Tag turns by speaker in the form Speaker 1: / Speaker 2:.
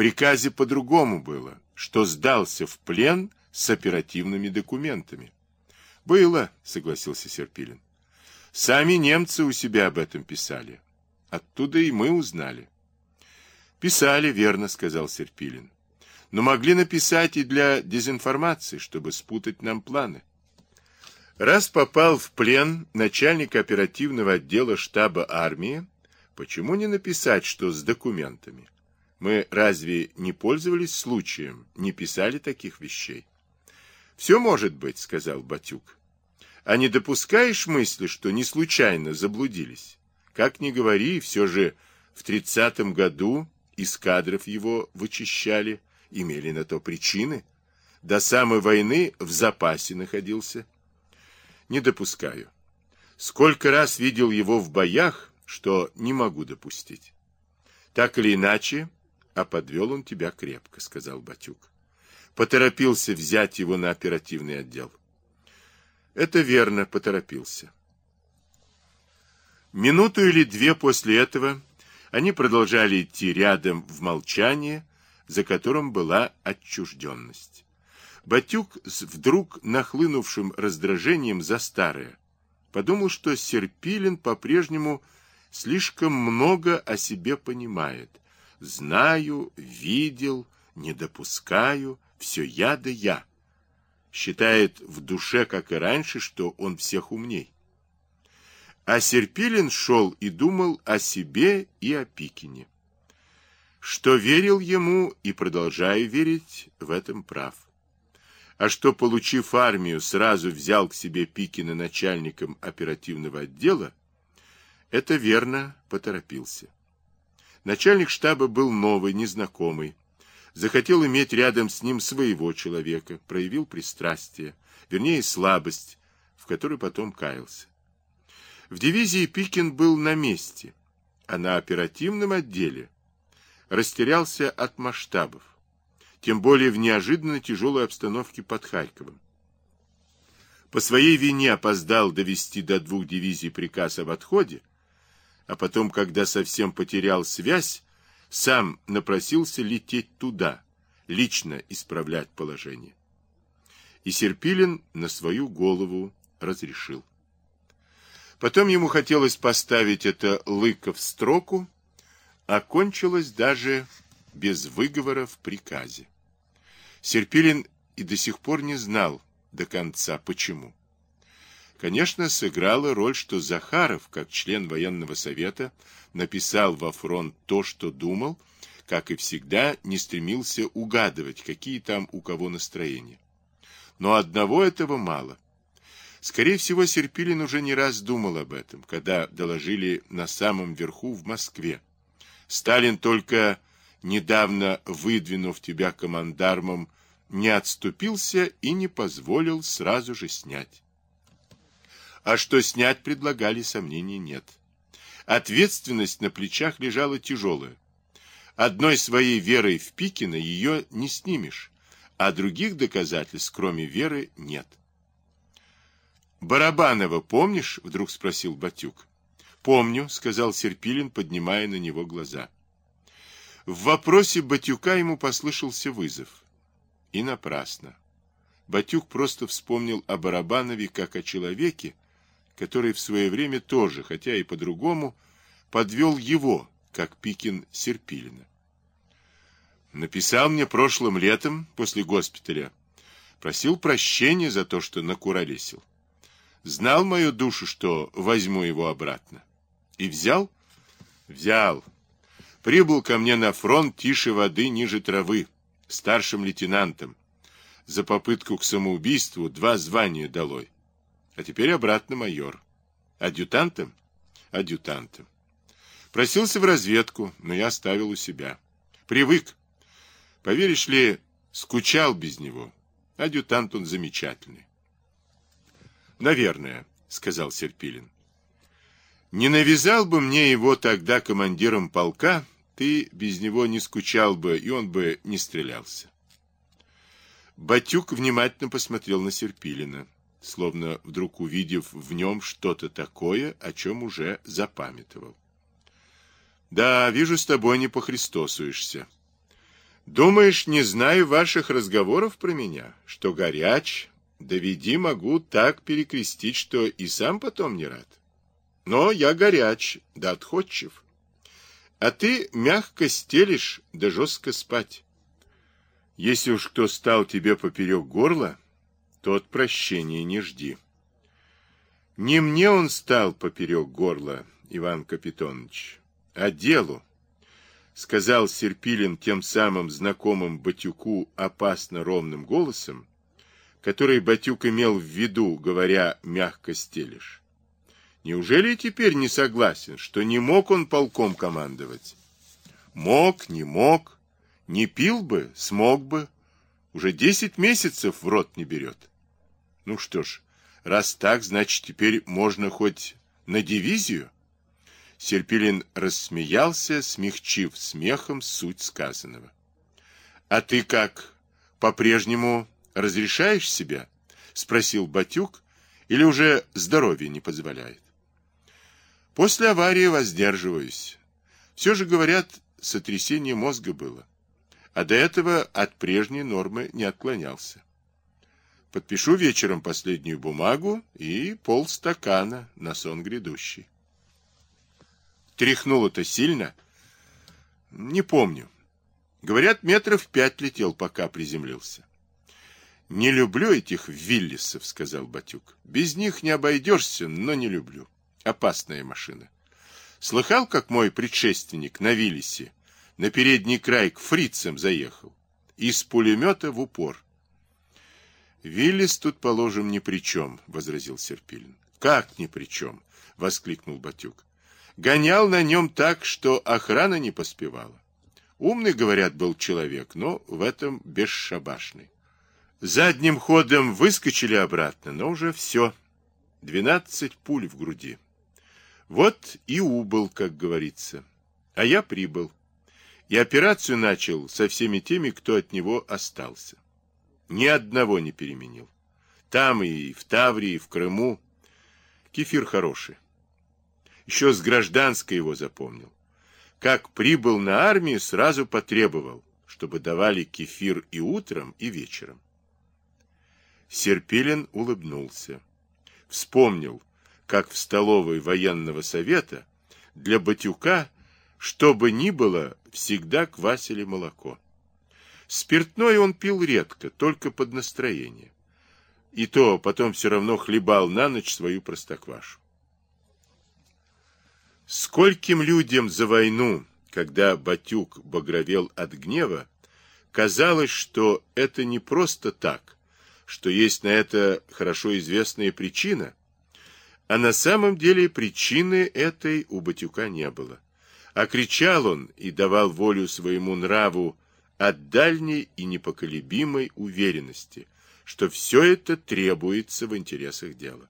Speaker 1: приказе по-другому было, что сдался в плен с оперативными документами. Было, согласился Серпилин. Сами немцы у себя об этом писали. Оттуда и мы узнали. Писали, верно, сказал Серпилин. Но могли написать и для дезинформации, чтобы спутать нам планы. Раз попал в плен начальник оперативного отдела штаба армии, почему не написать, что с документами? Мы разве не пользовались случаем, не писали таких вещей? Все может быть, сказал Батюк. А не допускаешь мысли, что не случайно заблудились? Как ни говори, все же в тридцатом году из кадров его вычищали, имели на то причины. До самой войны в запасе находился. Не допускаю. Сколько раз видел его в боях, что не могу допустить. Так или иначе, а подвел он тебя крепко, сказал Батюк. Поторопился взять его на оперативный отдел. Это верно, поторопился. Минуту или две после этого они продолжали идти рядом в молчании, за которым была отчужденность. Батюк с вдруг нахлынувшим раздражением за старое подумал, что Серпилин по-прежнему слишком много о себе понимает. Знаю, видел, не допускаю, все я да я. Считает в душе, как и раньше, что он всех умней. А Серпилин шел и думал о себе и о Пикине. Что верил ему и продолжаю верить, в этом прав. А что, получив армию, сразу взял к себе Пикина начальником оперативного отдела, это верно поторопился. Начальник штаба был новый, незнакомый. Захотел иметь рядом с ним своего человека, проявил пристрастие, вернее слабость, в которой потом каялся. В дивизии Пикин был на месте, а на оперативном отделе растерялся от масштабов, тем более в неожиданно тяжелой обстановке под Харьковом. По своей вине опоздал довести до двух дивизий приказ об отходе, а потом, когда совсем потерял связь, сам напросился лететь туда, лично исправлять положение. И Серпилин на свою голову разрешил. Потом ему хотелось поставить это лыко в строку, а кончилось даже без выговора в приказе. Серпилин и до сих пор не знал до конца, почему. Конечно, сыграла роль, что Захаров, как член военного совета, написал во фронт то, что думал, как и всегда, не стремился угадывать, какие там у кого настроения. Но одного этого мало – Скорее всего, Серпилин уже не раз думал об этом, когда доложили на самом верху в Москве. Сталин только недавно выдвинув тебя командармом, не отступился и не позволил сразу же снять. А что снять предлагали, сомнений нет. Ответственность на плечах лежала тяжелая. Одной своей верой в Пикина ее не снимешь, а других доказательств, кроме веры, нет. Барабанова помнишь? Вдруг спросил Батюк. Помню, сказал Серпилин, поднимая на него глаза. В вопросе Батюка ему послышался вызов. И напрасно. Батюк просто вспомнил о Барабанове как о человеке, который в свое время тоже, хотя и по-другому, подвел его, как Пикин Серпилина. Написал мне прошлым летом, после госпиталя, просил прощения за то, что накуролесил. Знал мою душу, что возьму его обратно. И взял? Взял. Прибыл ко мне на фронт тише воды ниже травы, старшим лейтенантом. За попытку к самоубийству два звания долой. А теперь обратно майор. Адъютантом? Адъютантом. Просился в разведку, но я оставил у себя. Привык. Поверишь ли, скучал без него. Адъютант он замечательный. Наверное, сказал Серпилин. Не навязал бы мне его тогда командиром полка, ты без него не скучал бы, и он бы не стрелялся. Батюк внимательно посмотрел на Серпилина, словно вдруг увидев в нем что-то такое, о чем уже запамятовал. Да, вижу, с тобой не похристосуешься. Думаешь, не знаю ваших разговоров про меня, что горяч, доведи могу так перекрестить, что и сам потом не рад. Но я горяч, да отходчив. А ты мягко стелишь, да жестко спать. Если уж кто стал тебе поперек горла, тот прощения не жди. Не мне он стал поперек горла, Иван Капитонович, а делу сказал Серпилин тем самым знакомым Батюку опасно ровным голосом, который Батюк имел в виду, говоря «мягко стелишь». Неужели теперь не согласен, что не мог он полком командовать? Мог, не мог, не пил бы, смог бы. Уже десять месяцев в рот не берет. Ну что ж, раз так, значит, теперь можно хоть на дивизию? Серпилин рассмеялся, смягчив смехом суть сказанного. — А ты как, по-прежнему разрешаешь себя? — спросил Батюк, или уже здоровье не позволяет? — После аварии воздерживаюсь. Все же, говорят, сотрясение мозга было. А до этого от прежней нормы не отклонялся. Подпишу вечером последнюю бумагу и полстакана на сон грядущий. Тряхнуло-то сильно? Не помню. Говорят, метров пять летел, пока приземлился. Не люблю этих Виллисов, сказал Батюк. Без них не обойдешься, но не люблю. Опасная машина. Слыхал, как мой предшественник на Виллисе на передний край к фрицам заехал? Из пулемета в упор. Виллис тут, положим, ни при чем, возразил Серпилин. Как ни при чем? воскликнул Батюк. Гонял на нем так, что охрана не поспевала. Умный, говорят, был человек, но в этом бесшабашный. Задним ходом выскочили обратно, но уже все. Двенадцать пуль в груди. Вот и убыл, как говорится. А я прибыл. И операцию начал со всеми теми, кто от него остался. Ни одного не переменил. Там и в Таврии, и в Крыму. Кефир хороший. Еще с гражданской его запомнил. Как прибыл на армию, сразу потребовал, чтобы давали кефир и утром, и вечером. Серпилин улыбнулся. Вспомнил, как в столовой военного совета для Батюка, что бы ни было, всегда квасили молоко. Спиртное он пил редко, только под настроение. И то потом все равно хлебал на ночь свою простоквашу. Скольким людям за войну, когда Батюк багровел от гнева, казалось, что это не просто так, что есть на это хорошо известная причина, а на самом деле причины этой у Батюка не было. А кричал он и давал волю своему нраву от дальней и непоколебимой уверенности, что все это требуется в интересах дела.